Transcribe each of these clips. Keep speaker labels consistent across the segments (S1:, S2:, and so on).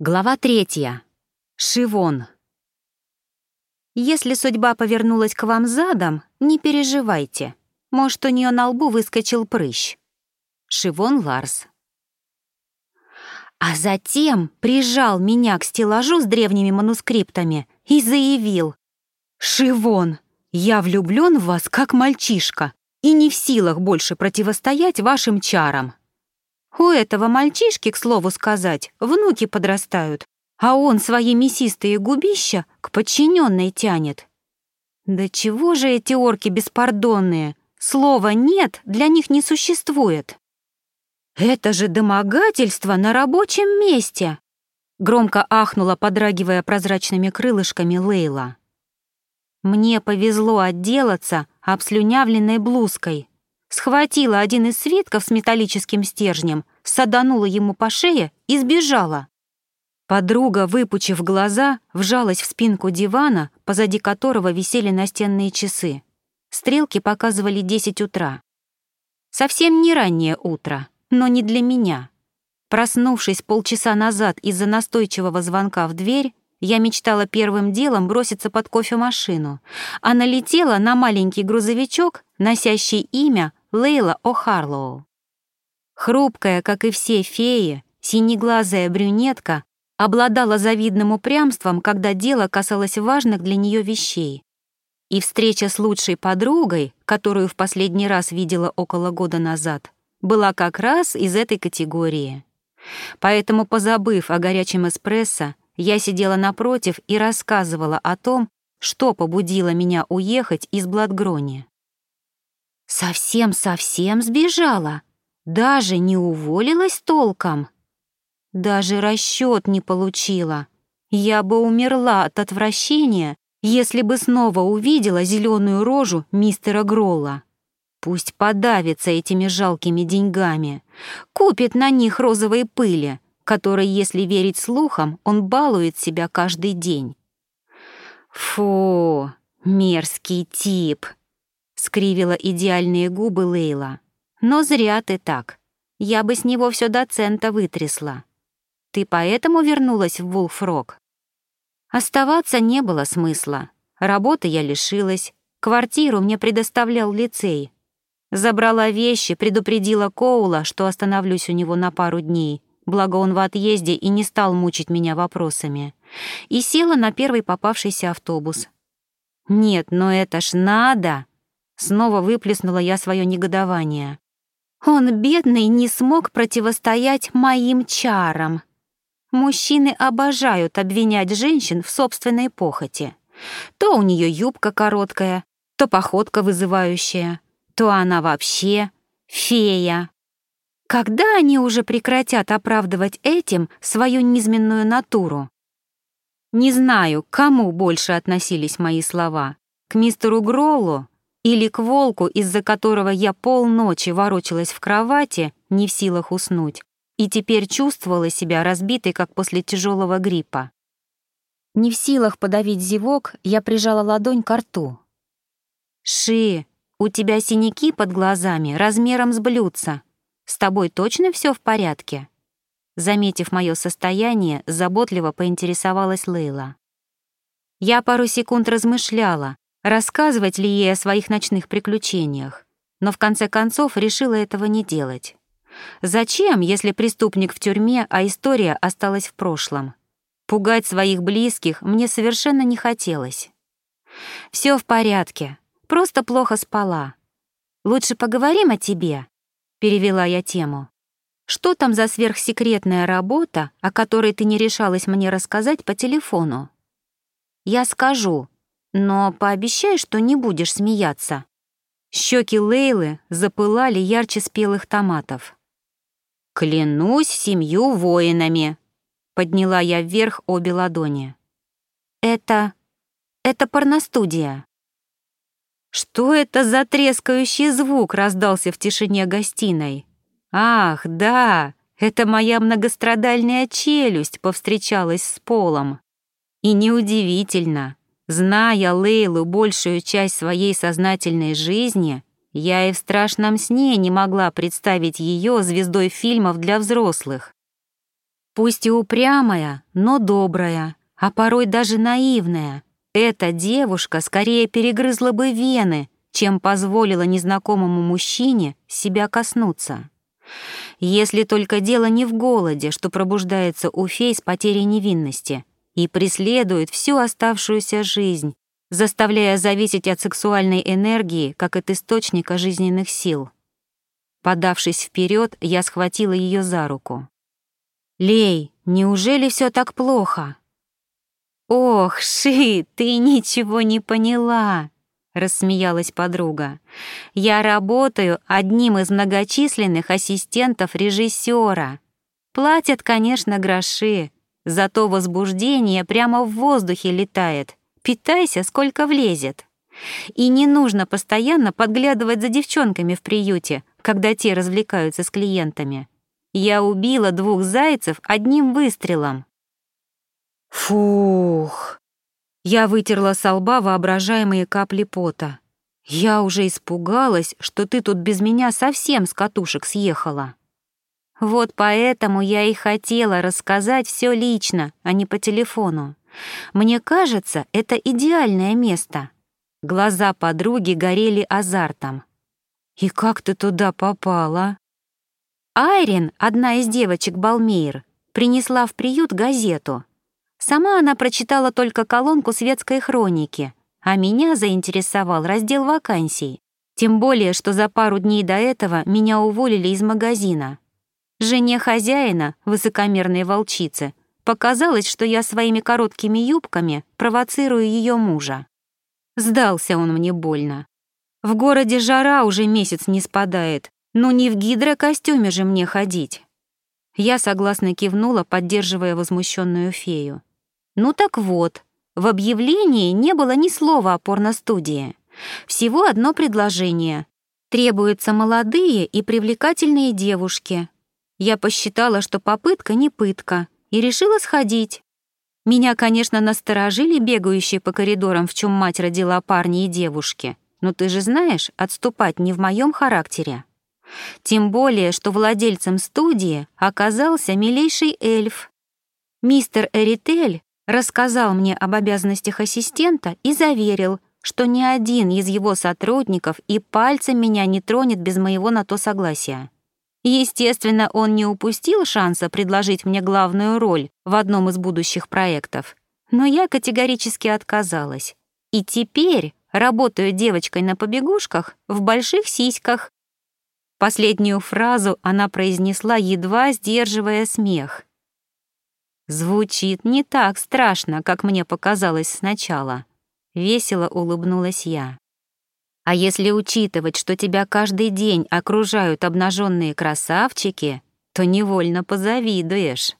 S1: Глава третья. Шивон. Если судьба повернулась к вам задом, не переживайте. Может, у нее на лбу выскочил прыщ. Шивон Ларс. А затем прижал меня к стеллажу с древними манускриптами и заявил. «Шивон, я влюблен в вас как мальчишка и не в силах больше противостоять вашим чарам. У этого мальчишки, к слову сказать, внуки подрастают, а он свои мясистые губища к подчиненной тянет. Да чего же эти орки беспардонные? Слова «нет» для них не существует. Это же домогательство на рабочем месте! Громко ахнула, подрагивая прозрачными крылышками Лейла. Мне повезло отделаться обслюнявленной блузкой, схватила один из свитков с металлическим стержнем, саданула ему по шее и сбежала. Подруга, выпучив глаза, вжалась в спинку дивана, позади которого висели настенные часы. Стрелки показывали 10 утра. Совсем не раннее утро, но не для меня. Проснувшись полчаса назад из-за настойчивого звонка в дверь, я мечтала первым делом броситься под кофемашину, а налетела на маленький грузовичок, носящий имя Лейла О'Харлоу. Хрупкая, как и все феи, синеглазая брюнетка обладала завидным упрямством, когда дело касалось важных для нее вещей. И встреча с лучшей подругой, которую в последний раз видела около года назад, была как раз из этой категории. Поэтому, позабыв о горячем эспрессо, я сидела напротив и рассказывала о том, что побудило меня уехать из Бладгрони. Совсем-совсем сбежала? Даже не уволилась толком? Даже расчет не получила. Я бы умерла от отвращения, если бы снова увидела зеленую рожу мистера Гролла. Пусть подавится этими жалкими деньгами, купит на них розовые пыли, которые, если верить слухам, он балует себя каждый день. Фу, мерзкий тип, скривила идеальные губы Лейла. Но зря ты так. Я бы с него все до цента вытрясла. Ты поэтому вернулась в Вулфрок? Оставаться не было смысла. Работы я лишилась, квартиру мне предоставлял лицей. Забрала вещи, предупредила Коула, что остановлюсь у него на пару дней, благо он в отъезде и не стал мучить меня вопросами, и села на первый попавшийся автобус. Нет, но это ж надо! Снова выплеснула я свое негодование. Он, бедный, не смог противостоять моим чарам. Мужчины обожают обвинять женщин в собственной похоти. То у нее юбка короткая, то походка вызывающая, то она вообще фея. Когда они уже прекратят оправдывать этим свою низменную натуру? Не знаю, к кому больше относились мои слова. К мистеру Гроллу или к волку, из-за которого я полночи ворочалась в кровати, не в силах уснуть, и теперь чувствовала себя разбитой, как после тяжелого гриппа. Не в силах подавить зевок, я прижала ладонь к рту. «Ши, у тебя синяки под глазами размером с блюдца. С тобой точно все в порядке?» Заметив мое состояние, заботливо поинтересовалась Лейла. Я пару секунд размышляла, рассказывать ли ей о своих ночных приключениях, но в конце концов решила этого не делать. Зачем, если преступник в тюрьме, а история осталась в прошлом? Пугать своих близких мне совершенно не хотелось. Все в порядке, просто плохо спала. Лучше поговорим о тебе, перевела я тему. Что там за сверхсекретная работа, о которой ты не решалась мне рассказать по телефону? Я скажу, но пообещай, что не будешь смеяться». Щеки Лейлы запылали ярче спелых томатов. «Клянусь семью воинами!» — подняла я вверх обе ладони. «Это... это порностудия». Что это за трескающий звук раздался в тишине гостиной? Ах, да, это моя многострадальная челюсть повстречалась с полом. И неудивительно, Зная Лейлу большую часть своей сознательной жизни, я и в страшном сне не могла представить ее звездой фильмов для взрослых. Пусть и упрямая, но добрая, а порой даже наивная. Эта девушка скорее перегрызла бы вены, чем позволила незнакомому мужчине себя коснуться. Если только дело не в голоде, что пробуждается у фей с потерей невинности и преследует всю оставшуюся жизнь, заставляя зависеть от сексуальной энергии, как от источника жизненных сил. Подавшись вперед, я схватила ее за руку. «Лей, неужели все так плохо?» «Ох, Ши, ты ничего не поняла!» — рассмеялась подруга. «Я работаю одним из многочисленных ассистентов режиссера. Платят, конечно, гроши, зато возбуждение прямо в воздухе летает. Питайся, сколько влезет. И не нужно постоянно подглядывать за девчонками в приюте, когда те развлекаются с клиентами. Я убила двух зайцев одним выстрелом». «Фух!» Я вытерла со лба воображаемые капли пота. Я уже испугалась, что ты тут без меня совсем с катушек съехала. Вот поэтому я и хотела рассказать все лично, а не по телефону. Мне кажется, это идеальное место. Глаза подруги горели азартом. «И как ты туда попала?» Айрин, одна из девочек Балмейр, принесла в приют газету. Сама она прочитала только колонку светской хроники, а меня заинтересовал раздел вакансий. Тем более, что за пару дней до этого меня уволили из магазина. Жене хозяина, высокомерной волчицы, показалось, что я своими короткими юбками провоцирую ее мужа. Сдался он мне больно. В городе жара уже месяц не спадает, но не в гидрокостюме же мне ходить. Я согласно кивнула, поддерживая возмущенную фею. Ну так вот, в объявлении не было ни слова о порностудии. Всего одно предложение. Требуются молодые и привлекательные девушки. Я посчитала, что попытка не пытка, и решила сходить. Меня, конечно, насторожили бегающие по коридорам, в чем мать родила парни и девушки. Но ты же знаешь, отступать не в моем характере. Тем более, что владельцем студии оказался милейший эльф. Мистер Эритель рассказал мне об обязанностях ассистента и заверил, что ни один из его сотрудников и пальцем меня не тронет без моего на то согласия. Естественно, он не упустил шанса предложить мне главную роль в одном из будущих проектов, но я категорически отказалась. И теперь работаю девочкой на побегушках в больших сиськах. Последнюю фразу она произнесла, едва сдерживая смех. Звучит не так страшно, как мне показалось сначала. Весело улыбнулась я. А если учитывать, что тебя каждый день окружают обнаженные красавчики, то невольно позавидуешь.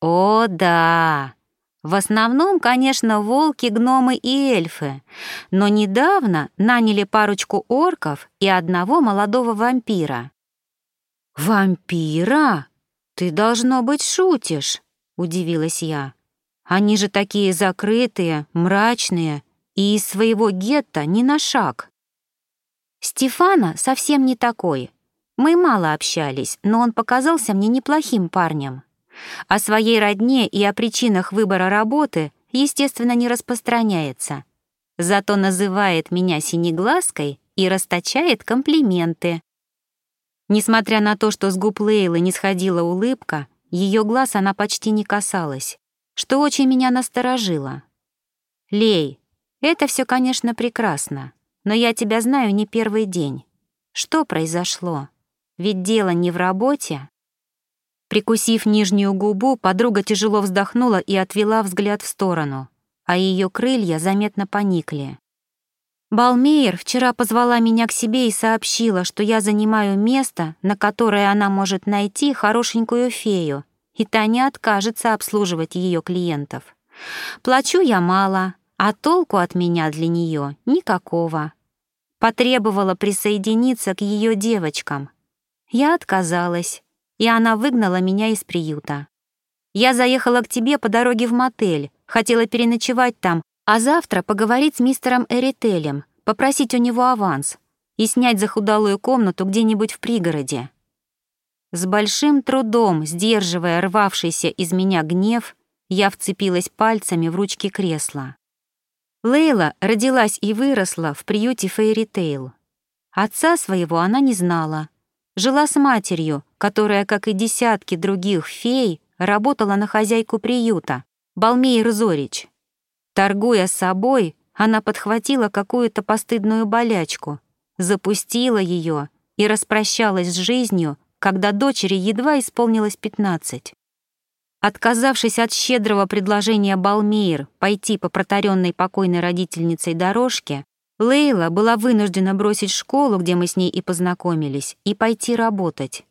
S1: О, да! В основном, конечно, волки, гномы и эльфы, но недавно наняли парочку орков и одного молодого вампира. «Вампира? Ты, должно быть, шутишь!» — удивилась я. «Они же такие закрытые, мрачные и из своего гетто ни на шаг». «Стефана совсем не такой. Мы мало общались, но он показался мне неплохим парнем. О своей родне и о причинах выбора работы, естественно, не распространяется. Зато называет меня синеглазкой и расточает комплименты. Несмотря на то, что с губ Лейлы не сходила улыбка, ее глаз она почти не касалась, что очень меня насторожило. «Лей, это все, конечно, прекрасно, но я тебя знаю не первый день. Что произошло? Ведь дело не в работе». Прикусив нижнюю губу, подруга тяжело вздохнула и отвела взгляд в сторону, а ее крылья заметно поникли. Балмейер вчера позвала меня к себе и сообщила, что я занимаю место, на которое она может найти хорошенькую фею, и та не откажется обслуживать ее клиентов. Плачу я мало, а толку от меня для нее никакого. Потребовала присоединиться к ее девочкам. Я отказалась, и она выгнала меня из приюта. Я заехала к тебе по дороге в мотель, хотела переночевать там, а завтра поговорить с мистером Эрителем, попросить у него аванс и снять захудалую комнату где-нибудь в пригороде. С большим трудом, сдерживая рвавшийся из меня гнев, я вцепилась пальцами в ручки кресла. Лейла родилась и выросла в приюте Фейри Тейл. Отца своего она не знала. Жила с матерью, которая, как и десятки других фей, работала на хозяйку приюта, Балмейр Зорич. Торгуя собой, она подхватила какую-то постыдную болячку, запустила ее и распрощалась с жизнью, когда дочери едва исполнилось пятнадцать. Отказавшись от щедрого предложения Балмейр пойти по протаренной покойной родительницей дорожке, Лейла была вынуждена бросить школу, где мы с ней и познакомились, и пойти работать.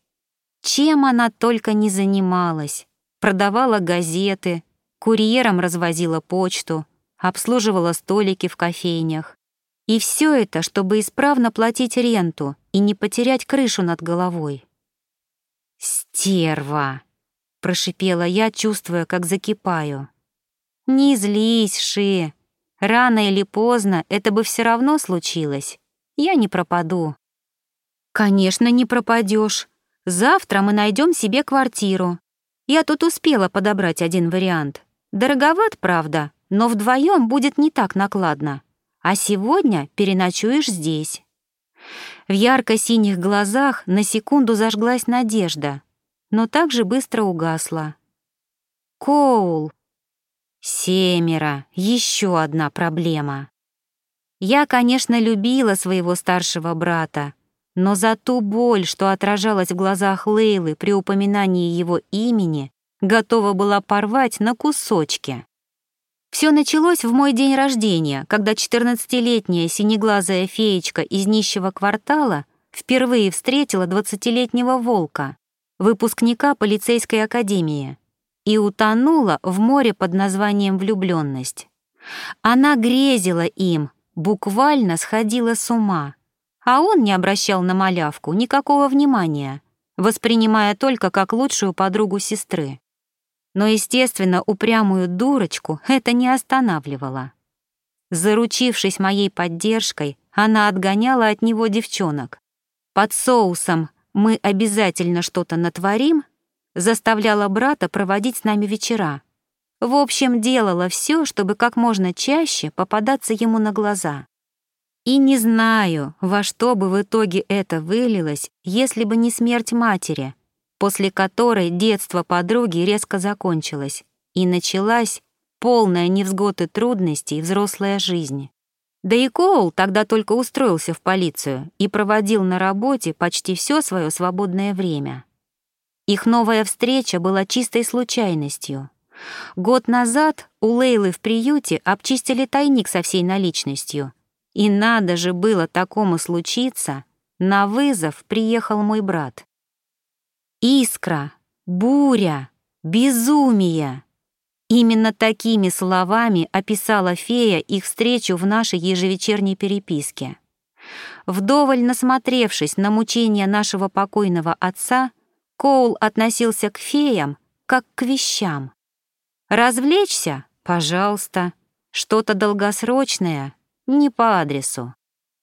S1: Чем она только не занималась. Продавала газеты, курьером развозила почту, обслуживала столики в кофейнях. И все это, чтобы исправно платить ренту и не потерять крышу над головой. «Стерва!» — прошипела я, чувствуя, как закипаю. «Не злись, Ши. Рано или поздно это бы все равно случилось. Я не пропаду». «Конечно, не пропадешь. Завтра мы найдем себе квартиру. Я тут успела подобрать один вариант. Дороговат, правда, но вдвоем будет не так накладно. А сегодня переночуешь здесь». В ярко-синих глазах на секунду зажглась надежда, но также быстро угасла. «Коул!» «Семеро! Еще одна проблема!» Я, конечно, любила своего старшего брата, но за ту боль, что отражалась в глазах Лейлы при упоминании его имени, готова была порвать на кусочки. Все началось в мой день рождения, когда 14-летняя синеглазая феечка из нищего квартала впервые встретила 20-летнего волка, выпускника полицейской академии, и утонула в море под названием влюбленность. Она грезила им, буквально сходила с ума, а он не обращал на малявку никакого внимания, воспринимая только как лучшую подругу сестры. Но, естественно, упрямую дурочку это не останавливало. Заручившись моей поддержкой, она отгоняла от него девчонок. Под соусом «мы обязательно что-то натворим» заставляла брата проводить с нами вечера. В общем, делала все, чтобы как можно чаще попадаться ему на глаза. И не знаю, во что бы в итоге это вылилось, если бы не смерть матери — после которой детство подруги резко закончилось, и началась полная невзгод и трудностей взрослая жизнь. Да и Коул тогда только устроился в полицию и проводил на работе почти все свое свободное время. Их новая встреча была чистой случайностью. Год назад у Лейлы в приюте обчистили тайник со всей наличностью. И надо же было такому случиться, на вызов приехал мой брат. Искра, буря, безумие. Именно такими словами описала фея их встречу в нашей ежевечерней переписке. Вдоволь насмотревшись на мучения нашего покойного отца, Коул относился к феям как к вещам. Развлечься? Пожалуйста. Что-то долгосрочное? Не по адресу.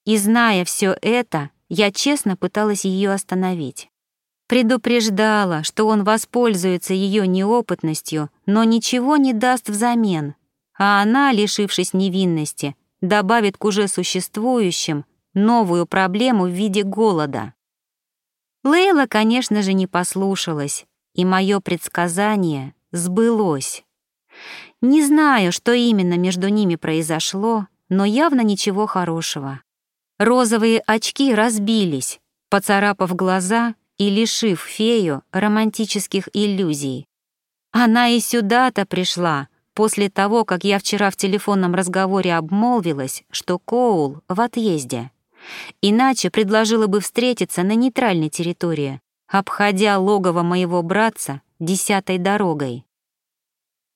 S1: И зная все это, я честно пыталась ее остановить. Предупреждала, что он воспользуется ее неопытностью, но ничего не даст взамен, а она, лишившись невинности, добавит к уже существующим новую проблему в виде голода. Лейла, конечно же, не послушалась, и мое предсказание сбылось. Не знаю, что именно между ними произошло, но явно ничего хорошего. Розовые очки разбились, поцарапав глаза и лишив фею романтических иллюзий. Она и сюда-то пришла, после того, как я вчера в телефонном разговоре обмолвилась, что Коул в отъезде. Иначе предложила бы встретиться на нейтральной территории, обходя логово моего братца десятой дорогой.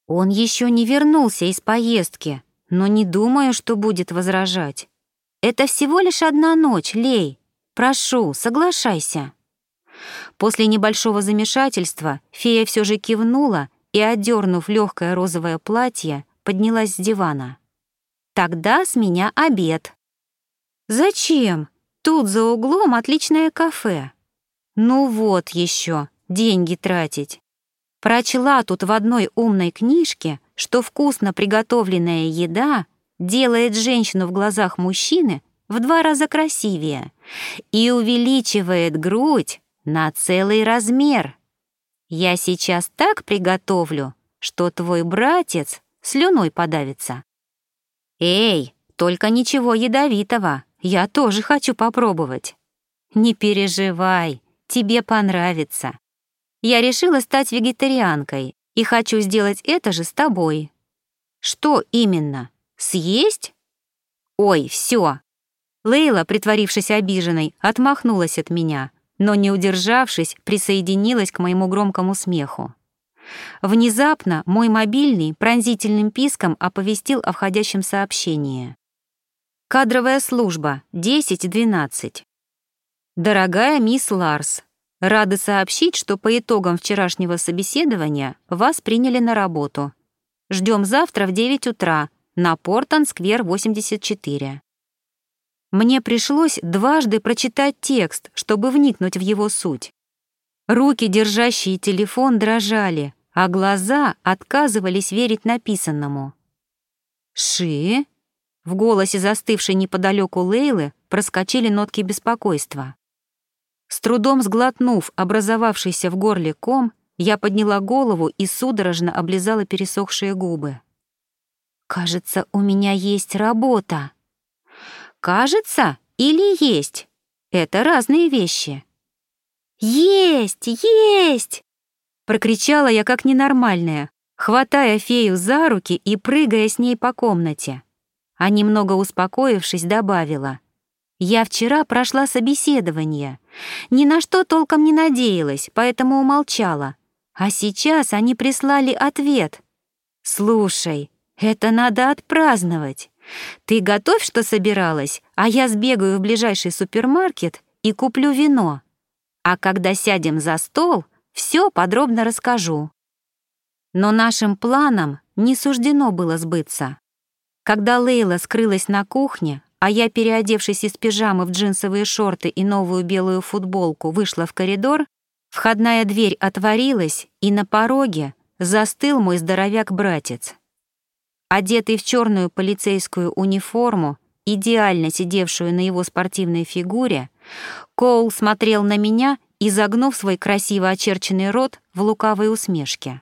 S1: Он еще не вернулся из поездки, но не думаю, что будет возражать. Это всего лишь одна ночь, Лей. Прошу, соглашайся. После небольшого замешательства фея все же кивнула и, одернув легкое розовое платье, поднялась с дивана. «Тогда с меня обед». «Зачем? Тут за углом отличное кафе». «Ну вот еще, деньги тратить. Прочла тут в одной умной книжке, что вкусно приготовленная еда делает женщину в глазах мужчины в два раза красивее и увеличивает грудь на целый размер. Я сейчас так приготовлю, что твой братец слюной подавится. Эй, только ничего ядовитого, я тоже хочу попробовать. Не переживай, тебе понравится. Я решила стать вегетарианкой и хочу сделать это же с тобой. Что именно? Съесть? Ой, все. Лейла, притворившись обиженной, отмахнулась от меня, но, не удержавшись, присоединилась к моему громкому смеху. Внезапно мой мобильный пронзительным писком оповестил о входящем сообщении. Кадровая служба, 10-12. Дорогая мисс Ларс, Рады сообщить, что по итогам вчерашнего собеседования вас приняли на работу. Ждем завтра в 9 утра на Портон-сквер 84. Мне пришлось дважды прочитать текст, чтобы вникнуть в его суть. Руки, держащие телефон, дрожали, а глаза отказывались верить написанному. «Ши?» В голосе застывшей неподалеку Лейлы проскочили нотки беспокойства. С трудом сглотнув образовавшийся в горле ком, я подняла голову и судорожно облизала пересохшие губы. «Кажется, у меня есть работа». «Кажется или есть? Это разные вещи». «Есть! Есть!» Прокричала я как ненормальная, хватая фею за руки и прыгая с ней по комнате. А немного успокоившись, добавила. «Я вчера прошла собеседование. Ни на что толком не надеялась, поэтому умолчала. А сейчас они прислали ответ. «Слушай, это надо отпраздновать. Ты готовь, что собиралась, а я сбегаю в ближайший супермаркет и куплю вино. А когда сядем за стол, все подробно расскажу». Но нашим планам не суждено было сбыться. Когда Лейла скрылась на кухне, а я, переодевшись из пижамы в джинсовые шорты и новую белую футболку, вышла в коридор, входная дверь отворилась, и на пороге застыл мой здоровяк-братец. Одетый в черную полицейскую униформу, идеально сидевшую на его спортивной фигуре, Коул смотрел на меня, изогнув свой красиво очерченный рот в лукавой усмешке.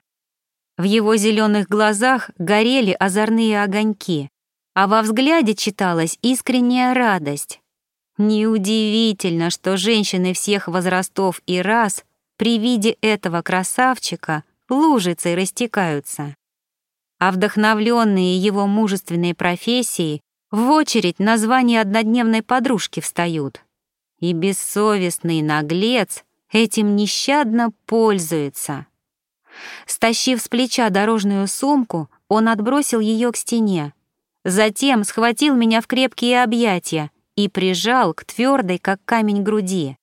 S1: В его зеленых глазах горели озорные огоньки, а во взгляде читалась искренняя радость. Неудивительно, что женщины всех возрастов и рас при виде этого красавчика лужицей растекаются. А вдохновленные его мужественной профессией в очередь на звание однодневной подружки встают. И бессовестный наглец этим нещадно пользуется. Стащив с плеча дорожную сумку, он отбросил ее к стене, Затем схватил меня в крепкие объятия и прижал к твердой, как камень, груди.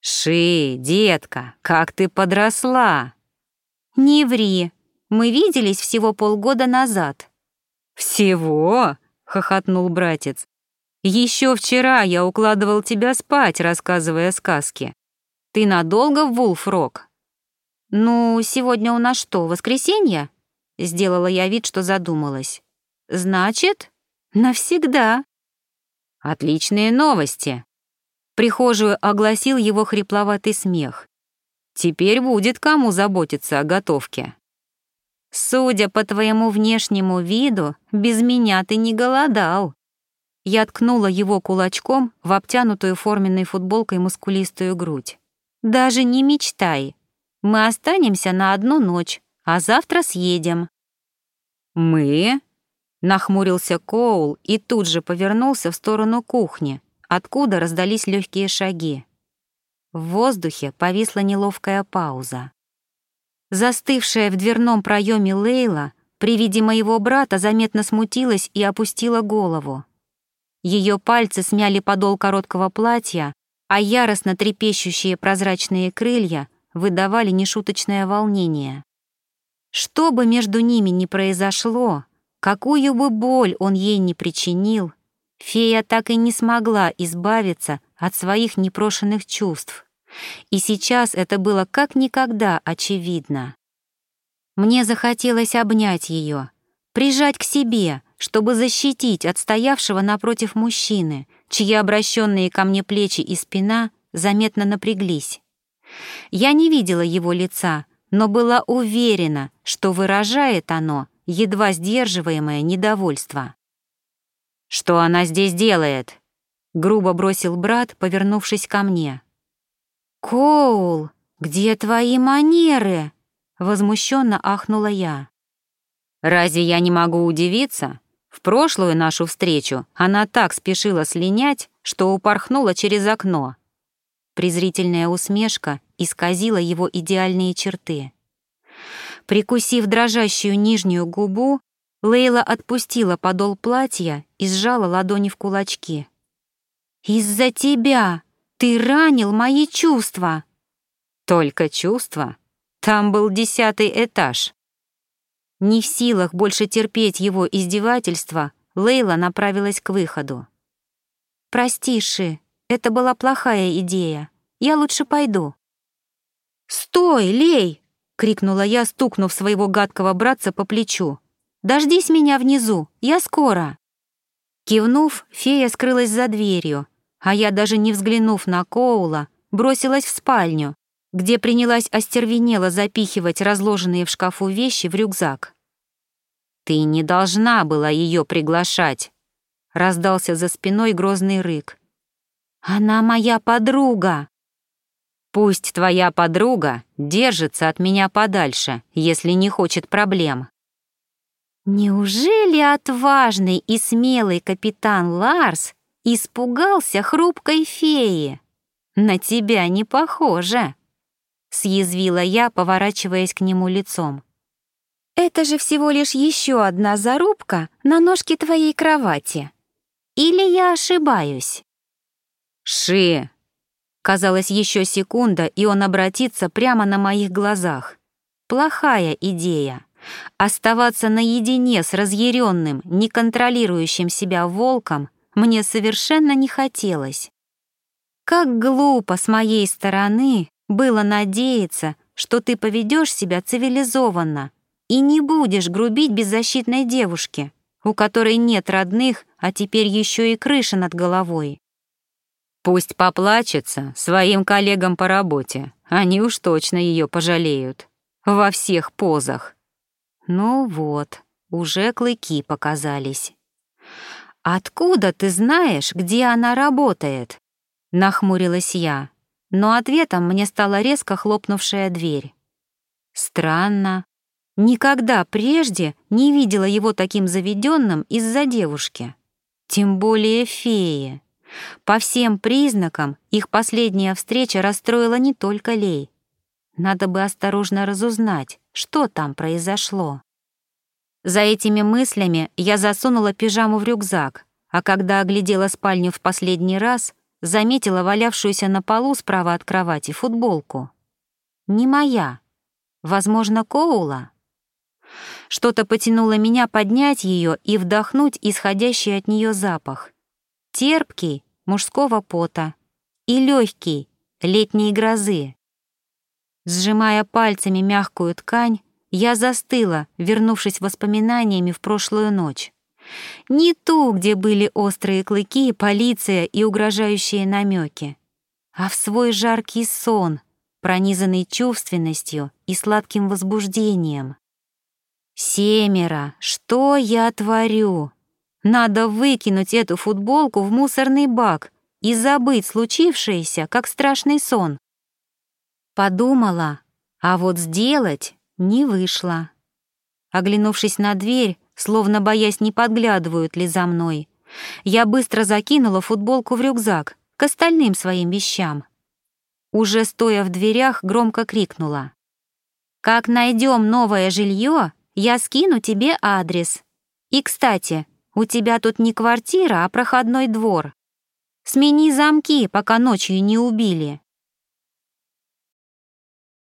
S1: «Ши, детка, как ты подросла!» «Не ври, мы виделись всего полгода назад». «Всего?» — хохотнул братец. «Еще вчера я укладывал тебя спать, рассказывая сказки. Ты надолго в Вулфрок?» «Ну, сегодня у нас что, воскресенье?» Сделала я вид, что задумалась. Значит, навсегда. Отличные новости. Прихожую огласил его хрипловатый смех. Теперь будет кому заботиться о готовке. Судя по твоему внешнему виду, без меня ты не голодал. Я ткнула его кулачком в обтянутую форменной футболкой мускулистую грудь. Даже не мечтай. Мы останемся на одну ночь, а завтра съедем. Мы? Нахмурился Коул и тут же повернулся в сторону кухни, откуда раздались легкие шаги. В воздухе повисла неловкая пауза. Застывшая в дверном проеме Лейла при виде моего брата заметно смутилась и опустила голову. Ее пальцы смяли подол короткого платья, а яростно трепещущие прозрачные крылья выдавали нешуточное волнение. Что бы между ними ни произошло, Какую бы боль он ей не причинил, фея так и не смогла избавиться от своих непрошенных чувств, И сейчас это было как никогда очевидно. Мне захотелось обнять ее, прижать к себе, чтобы защитить от стоявшего напротив мужчины, чьи обращенные ко мне плечи и спина заметно напряглись. Я не видела его лица, но была уверена, что выражает оно едва сдерживаемое недовольство. «Что она здесь делает?» — грубо бросил брат, повернувшись ко мне. «Коул, где твои манеры?» — возмущенно ахнула я. «Разве я не могу удивиться? В прошлую нашу встречу она так спешила слинять, что упорхнула через окно». Презрительная усмешка исказила его идеальные черты. Прикусив дрожащую нижнюю губу, Лейла отпустила подол платья и сжала ладони в кулачки. «Из-за тебя ты ранил мои чувства!» «Только чувства? Там был десятый этаж». Не в силах больше терпеть его издевательства, Лейла направилась к выходу. «Прости, Ши, это была плохая идея. Я лучше пойду». «Стой, Лей!» — крикнула я, стукнув своего гадкого братца по плечу. «Дождись меня внизу, я скоро!» Кивнув, фея скрылась за дверью, а я, даже не взглянув на Коула, бросилась в спальню, где принялась остервенело запихивать разложенные в шкафу вещи в рюкзак. «Ты не должна была ее приглашать!» — раздался за спиной грозный рык. «Она моя подруга!» Пусть твоя подруга держится от меня подальше, если не хочет проблем. Неужели отважный и смелый капитан Ларс испугался хрупкой феи? На тебя не похоже, съязвила я, поворачиваясь к нему лицом. Это же всего лишь еще одна зарубка на ножке твоей кровати. Или я ошибаюсь? Ши, Казалось, еще секунда, и он обратится прямо на моих глазах. Плохая идея. Оставаться наедине с разъяренным, неконтролирующим себя волком мне совершенно не хотелось. Как глупо с моей стороны было надеяться, что ты поведешь себя цивилизованно и не будешь грубить беззащитной девушке, у которой нет родных, а теперь еще и крыша над головой. Пусть поплачется своим коллегам по работе, они уж точно ее пожалеют. Во всех позах. Ну вот, уже клыки показались. «Откуда ты знаешь, где она работает?» — нахмурилась я, но ответом мне стала резко хлопнувшая дверь. Странно. Никогда прежде не видела его таким заведенным из-за девушки. Тем более феи. По всем признакам их последняя встреча расстроила не только Лей. Надо бы осторожно разузнать, что там произошло. За этими мыслями я засунула пижаму в рюкзак, а когда оглядела спальню в последний раз, заметила валявшуюся на полу справа от кровати футболку. Не моя. Возможно, Коула. Что-то потянуло меня поднять ее и вдохнуть исходящий от нее запах. Терпкий, мужского пота и легкий летней грозы. Сжимая пальцами мягкую ткань, я застыла, вернувшись воспоминаниями в прошлую ночь. Не ту, где были острые клыки, полиция и угрожающие намеки, а в свой жаркий сон, пронизанный чувственностью и сладким возбуждением. «Семеро, что я творю?» Надо выкинуть эту футболку в мусорный бак и забыть случившееся, как страшный сон. Подумала, а вот сделать не вышло. Оглянувшись на дверь, словно боясь, не подглядывают ли за мной, я быстро закинула футболку в рюкзак к остальным своим вещам. Уже стоя в дверях, громко крикнула. «Как найдем новое жилье, я скину тебе адрес. И, кстати, у тебя тут не квартира, а проходной двор. Смени замки, пока ночью не убили.